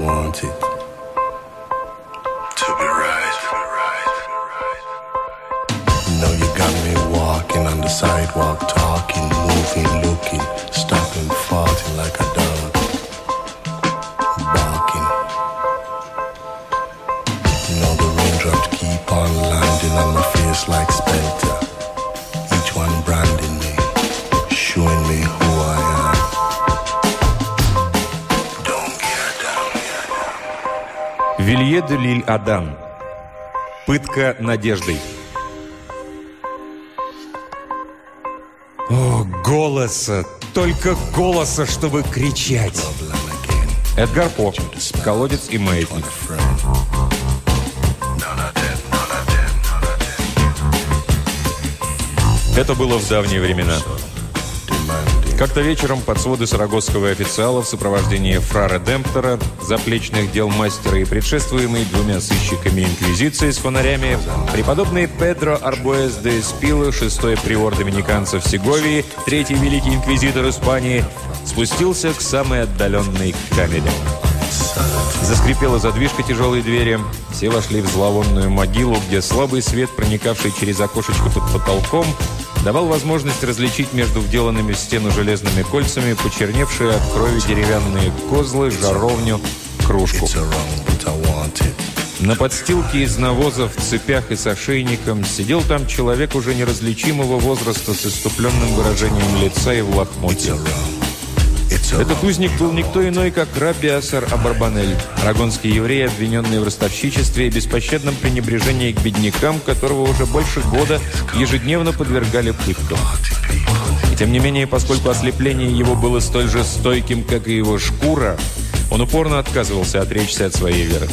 want it to be right. You know you got me walking on the sidewalk, talking, moving, looking, stopping, farting like a dog, barking. You know the raindrops keep on landing on my face like Вилье де Лиль Адам. Пытка надеждой. О, голоса! Только голоса, чтобы кричать! Эдгар По. Колодец и маятник. Это было в давние времена. Как-то вечером под своды сарагосского официала в сопровождении фрара Демптера, заплечных дел мастера и предшествуемый двумя сыщиками инквизиции с фонарями, преподобный Педро Арбуэс де Эспила, шестой приор доминиканцев Сеговии, третий великий инквизитор Испании, спустился к самой отдаленной камере. Заскрипела задвижка тяжелой двери. Все вошли в зловонную могилу, где слабый свет, проникавший через окошечко под потолком, давал возможность различить между вделанными в стену железными кольцами почерневшие от крови деревянные козлы, жаровню, кружку. На подстилке из навоза в цепях и с ошейником сидел там человек уже неразличимого возраста с иступленным выражением лица и в It's Этот узник был никто иной, как Раби Асар Абарбанель, арагонский еврей, обвиненный в ростовщичестве и беспощадном пренебрежении к беднякам, которого уже больше года ежедневно подвергали пыткам. И тем не менее, поскольку ослепление его было столь же стойким, как и его шкура, он упорно отказывался отречься от своей веры.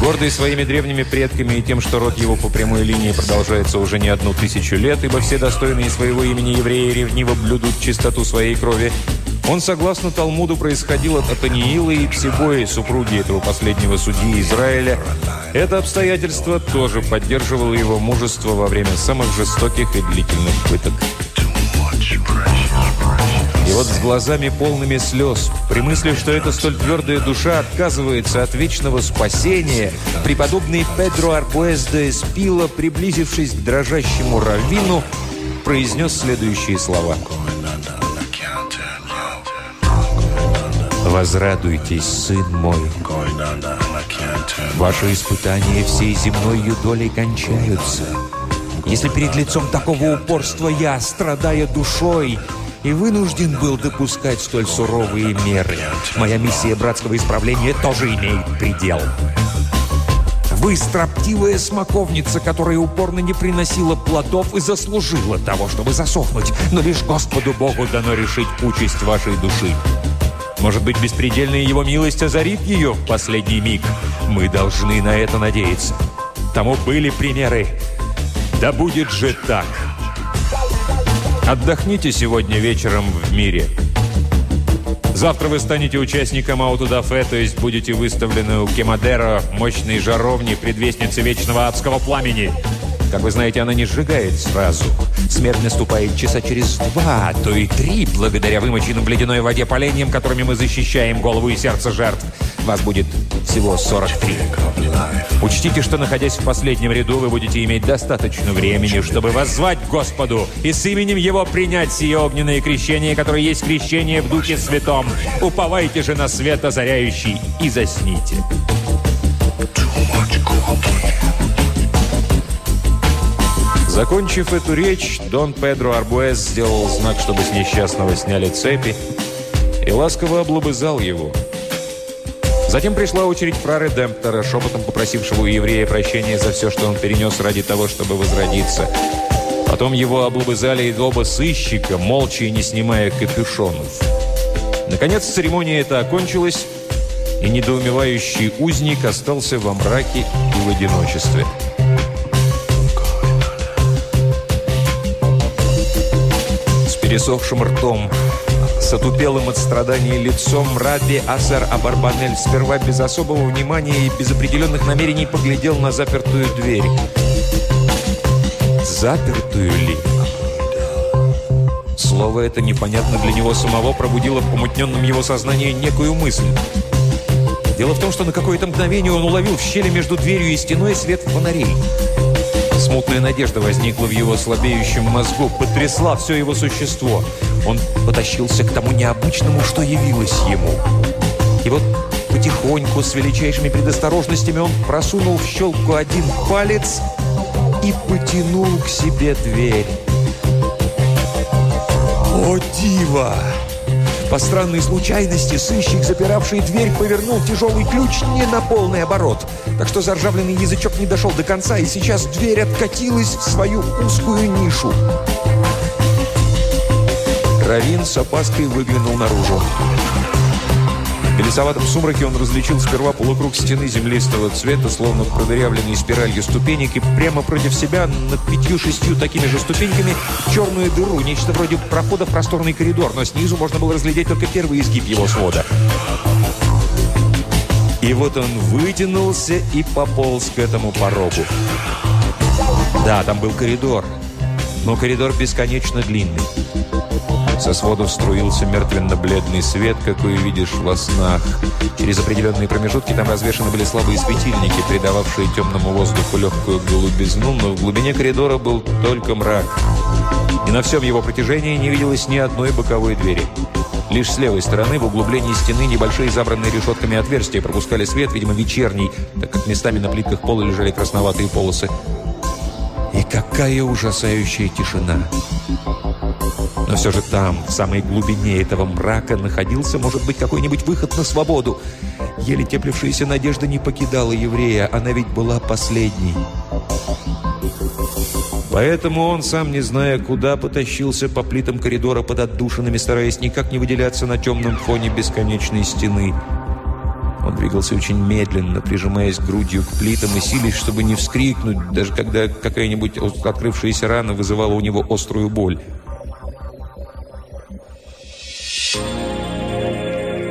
Гордый своими древними предками и тем, что род его по прямой линии продолжается уже не одну тысячу лет, ибо все достойные своего имени евреи ревниво блюдут чистоту своей крови, он, согласно Талмуду, происходил от Атаниила и Псибои, супруги этого последнего судьи Израиля. Это обстоятельство тоже поддерживало его мужество во время самых жестоких и длительных пыток. И вот с глазами полными слез, при мысли, что эта столь твердая душа отказывается от вечного спасения, преподобный Педро Арбуэс де Эспила, приблизившись к дрожащему раввину, произнес следующие слова. «Возрадуйтесь, сын мой, ваши испытания всей земной долей кончаются. Если перед лицом такого упорства я, страдая душой, и вынужден был допускать столь суровые меры, моя миссия братского исправления тоже имеет предел. Вы строптивая смоковница, которая упорно не приносила плодов и заслужила того, чтобы засохнуть, но лишь Господу Богу дано решить участь вашей души. Может быть, беспредельная его милость озарит ее в последний миг. Мы должны на это надеяться. Тому были примеры. Да будет же так. Отдохните сегодня вечером в мире. Завтра вы станете участником аутодафе, то есть будете выставлены у Кемадера, мощной жаровни, предвестницы вечного адского пламени. Как вы знаете, она не сжигает сразу. Смерть наступает часа через два, а то и три, благодаря вымоченным в ледяной воде поленьям, которыми мы защищаем голову и сердце жертв. Вас будет всего 43. Учтите, что, находясь в последнем ряду, вы будете иметь достаточно времени, чтобы воззвать Господу и с именем Его принять сие огненное крещение, которое есть крещение в Духе Святом. Уповайте же на свет озаряющий и засните. Закончив эту речь, Дон Педро Арбуэс сделал знак, чтобы с несчастного сняли цепи, и ласково облобызал его. Затем пришла очередь фрары Демптера, шепотом попросившего у еврея прощения за все, что он перенес ради того, чтобы возродиться. Потом его облобызали и оба сыщика, молча и не снимая капюшонов. Наконец церемония эта окончилась, и недоумевающий узник остался во мраке и в одиночестве. С пересохшим ртом, С отупелым от страданий лицом Раби Асар Абарбанель сперва без особого внимания и без определенных намерений поглядел на запертую дверь. Запертую ли? Слово это непонятно для него самого пробудило в помутненном его сознании некую мысль. Дело в том, что на какое-то мгновение он уловил в щели между дверью и стеной свет фонарей. Смутная надежда возникла в его слабеющем мозгу, потрясла все его существо. Он потащился к тому необычному, что явилось ему. И вот потихоньку, с величайшими предосторожностями, он просунул в щелку один палец и потянул к себе дверь. О, диво! По странной случайности сыщик, запиравший дверь, повернул тяжелый ключ не на полный оборот. Так что заржавленный язычок не дошел до конца, и сейчас дверь откатилась в свою узкую нишу. Равин с опаской выглянул наружу. В белесоватом сумраке он различил сперва полукруг стены землистого цвета, словно продырявленной спиралью ступенек, и прямо против себя, над пятью-шестью такими же ступеньками, черную дыру, нечто вроде прохода в просторный коридор, но снизу можно было разглядеть только первый изгиб его свода. И вот он вытянулся и пополз к этому порогу. Да, там был коридор, но коридор бесконечно длинный. Со сводов струился мертвенно-бледный свет, какой видишь во снах. Через определенные промежутки там развешаны были слабые светильники, придававшие темному воздуху легкую голубизну, но в глубине коридора был только мрак. И на всем его протяжении не виделось ни одной боковой двери. Лишь с левой стороны, в углублении стены, небольшие забранные решетками отверстия пропускали свет, видимо, вечерний, так как местами на плитках пола лежали красноватые полосы. И какая ужасающая тишина! Но все же там, в самой глубине этого мрака, находился, может быть, какой-нибудь выход на свободу. Еле теплившаяся надежда не покидала еврея, она ведь была последней. Поэтому он, сам не зная куда, потащился по плитам коридора под отдушинами, стараясь никак не выделяться на темном фоне бесконечной стены. Он двигался очень медленно, прижимаясь грудью к плитам и силясь, чтобы не вскрикнуть, даже когда какая-нибудь открывшаяся рана вызывала у него острую боль.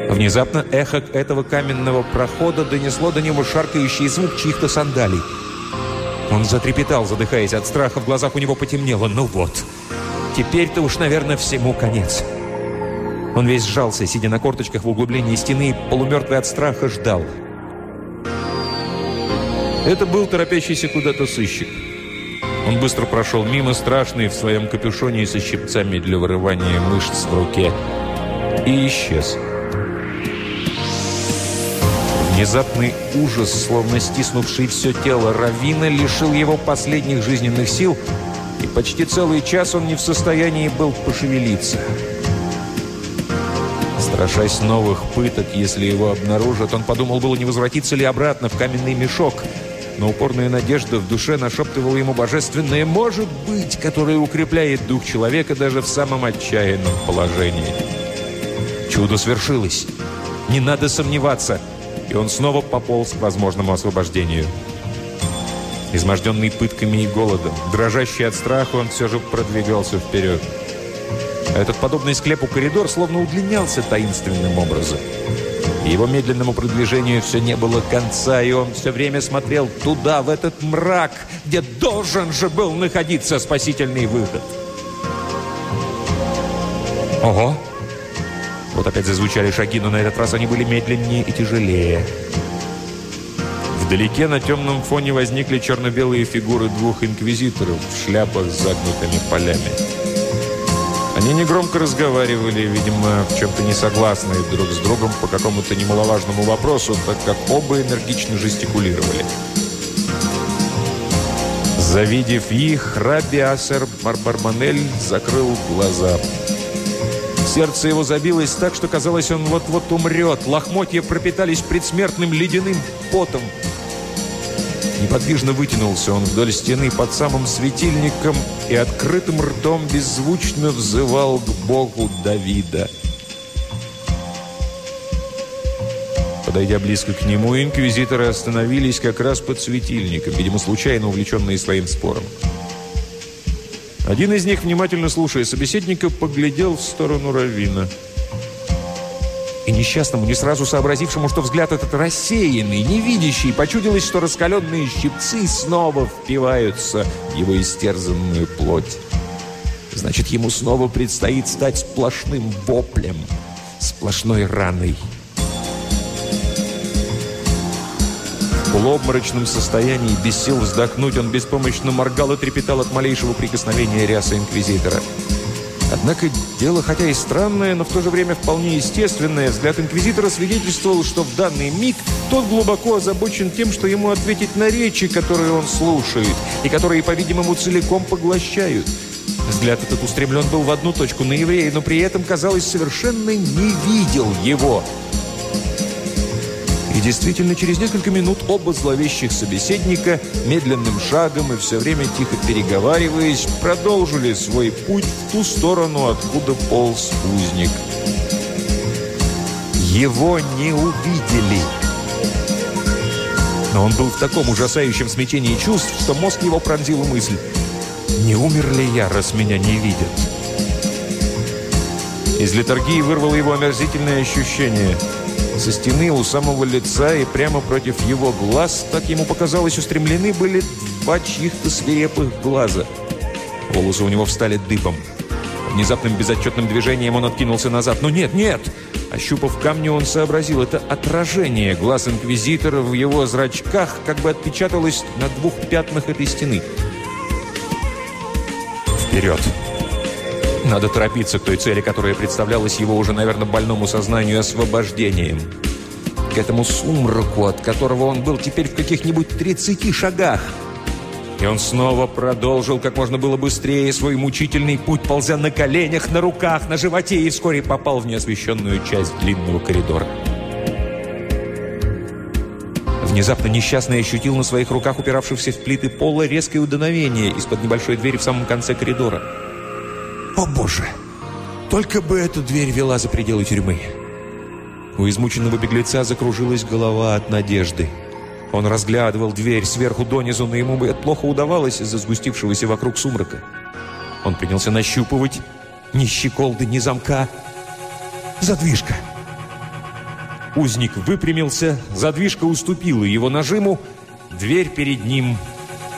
Внезапно эхо этого каменного прохода донесло до него шаркающий звук чьих-то сандалий. Он затрепетал, задыхаясь от страха, в глазах у него потемнело. «Ну вот, теперь-то уж, наверное, всему конец». Он весь сжался, сидя на корточках в углублении стены, полумертвый от страха ждал. Это был торопящийся куда-то сыщик. Он быстро прошел мимо, страшный, в своем капюшоне и со щипцами для вырывания мышц в руке, и исчез. Внезапный ужас, словно стиснувший все тело Равина, лишил его последних жизненных сил, и почти целый час он не в состоянии был пошевелиться. Страшась новых пыток, если его обнаружат, он подумал было, не возвратиться ли обратно в каменный мешок. Но упорная надежда в душе нашептывала ему божественное «может быть», которое укрепляет дух человека даже в самом отчаянном положении. Чудо свершилось. Не надо сомневаться – и он снова пополз к возможному освобождению. Изможденный пытками и голодом, дрожащий от страха, он все же продвигался вперед. Этот подобный склепу коридор словно удлинялся таинственным образом. его медленному продвижению все не было конца, и он все время смотрел туда, в этот мрак, где должен же был находиться спасительный выход. Ого! Вот опять зазвучали шаги, но на этот раз они были медленнее и тяжелее. Вдалеке на темном фоне возникли черно-белые фигуры двух инквизиторов в шляпах с загнутыми полями. Они негромко разговаривали, видимо, в чем-то не согласные друг с другом по какому-то немаловажному вопросу, так как оба энергично жестикулировали. Завидев их, Раби Асер Барбарманель закрыл глаза – Сердце его забилось так, что казалось, он вот-вот умрет. Лохмотья пропитались предсмертным ледяным потом. Неподвижно вытянулся он вдоль стены под самым светильником и открытым ртом беззвучно взывал к Богу Давида. Подойдя близко к нему, инквизиторы остановились как раз под светильником, видимо, случайно увлеченные своим спором. Один из них, внимательно слушая собеседника, поглядел в сторону Равина. И несчастному, не сразу сообразившему, что взгляд этот рассеянный, невидящий, почудилось, что раскаленные щипцы снова впиваются в его истерзанную плоть. Значит, ему снова предстоит стать сплошным воплем, сплошной раной. Полуобморочном состоянии, без сил вздохнуть, он беспомощно моргал и трепетал от малейшего прикосновения ряса Инквизитора. Однако дело, хотя и странное, но в то же время вполне естественное, взгляд инквизитора свидетельствовал, что в данный миг тот глубоко озабочен тем, что ему ответить на речи, которые он слушает, и которые, по-видимому, целиком поглощают. Взгляд этот устремлен был в одну точку на еврея, но при этом, казалось, совершенно не видел его – действительно, через несколько минут оба зловещих собеседника медленным шагом и все время тихо переговариваясь, продолжили свой путь в ту сторону, откуда полз узник. Его не увидели. Но он был в таком ужасающем смятении чувств, что мозг его пронзила мысль. «Не умер ли я, раз меня не видят?» Из литургии вырвало его омерзительное ощущение – со стены у самого лица и прямо против его глаз, так ему показалось, устремлены были два чьих-то свирепых глаза. Волосы у него встали дыбом. Внезапным безотчетным движением он откинулся назад. «Но нет, нет!» Ощупав камни, он сообразил, это отражение глаз Инквизитора в его зрачках как бы отпечаталось на двух пятнах этой стены. «Вперед!» Надо торопиться к той цели, которая представлялась его уже, наверное, больному сознанию освобождением. К этому сумраку, от которого он был теперь в каких-нибудь 30 шагах. И он снова продолжил как можно было быстрее свой мучительный путь, ползя на коленях, на руках, на животе, и вскоре попал в неосвещенную часть длинного коридора. Внезапно несчастный ощутил на своих руках, упиравшихся в плиты пола, резкое удановение из-под небольшой двери в самом конце коридора. О, Боже! Только бы эта дверь вела за пределы тюрьмы. У измученного беглеца закружилась голова от надежды. Он разглядывал дверь сверху донизу, но ему бы плохо удавалось из-за сгустившегося вокруг сумрака. Он принялся нащупывать ни щеколды, ни замка. Задвижка. Узник выпрямился, задвижка уступила его нажиму, дверь перед ним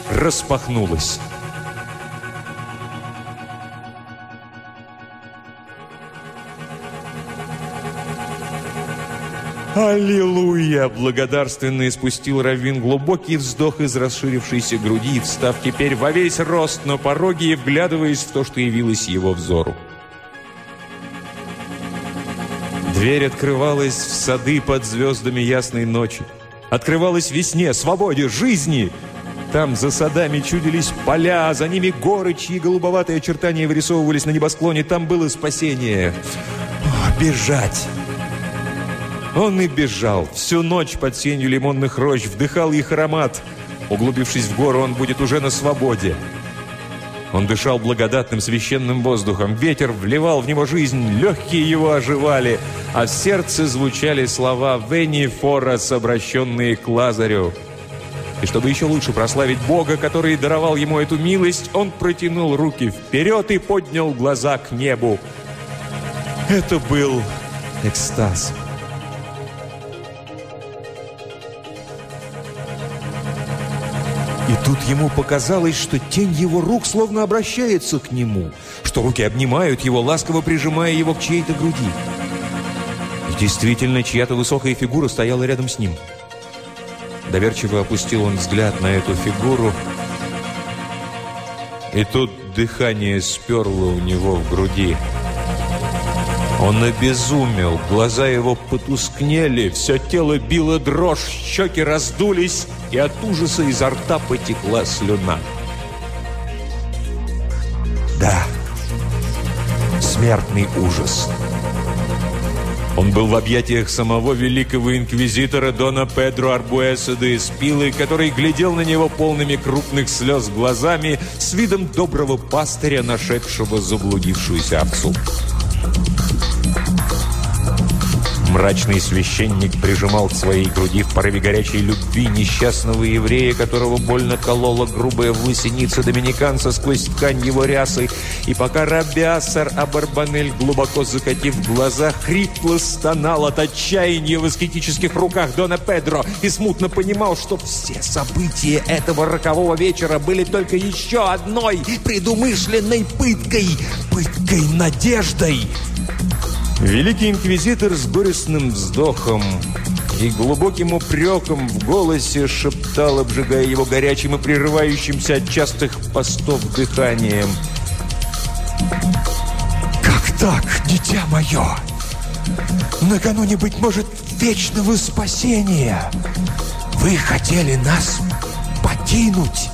распахнулась. «Аллилуйя!» – благодарственно испустил Равин глубокий вздох из расширившейся груди, встав теперь во весь рост на пороге и вглядываясь в то, что явилось его взору. Дверь открывалась в сады под звездами ясной ночи. Открывалась весне, свободе, жизни. Там за садами чудились поля, за ними горы, чьи голубоватые очертания вырисовывались на небосклоне. Там было спасение. Бежать! Он и бежал. Всю ночь под сенью лимонных рощ вдыхал их аромат. Углубившись в гору, он будет уже на свободе. Он дышал благодатным священным воздухом. Ветер вливал в него жизнь, легкие его оживали, а в сердце звучали слова «Вени Форас», обращенные к Лазарю. И чтобы еще лучше прославить Бога, который даровал ему эту милость, он протянул руки вперед и поднял глаза к небу. Это был экстаз. И тут ему показалось, что тень его рук словно обращается к нему, что руки обнимают его, ласково прижимая его к чьей-то груди. И действительно, чья-то высокая фигура стояла рядом с ним. Доверчиво опустил он взгляд на эту фигуру, и тут дыхание сперло у него в груди. Он обезумел, глаза его потускнели, все тело било дрожь, щеки раздулись, и от ужаса изо рта потекла слюна. Да, смертный ужас. Он был в объятиях самого великого инквизитора Дона Педро Арбуэса де Эспилы, который глядел на него полными крупных слез глазами с видом доброго пастыря, нашедшего заблудившуюся овцу. Мрачный священник прижимал к своей груди в порыве горячей любви несчастного еврея, которого больно колола грубая влысеница доминиканца сквозь ткань его рясы. И пока Рабиасар Абарбанель, глубоко закатив глаза, хрипло стонал от отчаяния в аскетических руках Дона Педро и смутно понимал, что все события этого рокового вечера были только еще одной предумышленной пыткой, пыткой надеждой. Великий инквизитор с горестным вздохом и глубоким упреком в голосе шептал, обжигая его горячим и прерывающимся от частых постов дыханием. «Как так, дитя мое? Накануне, быть может, вечного спасения. Вы хотели нас покинуть,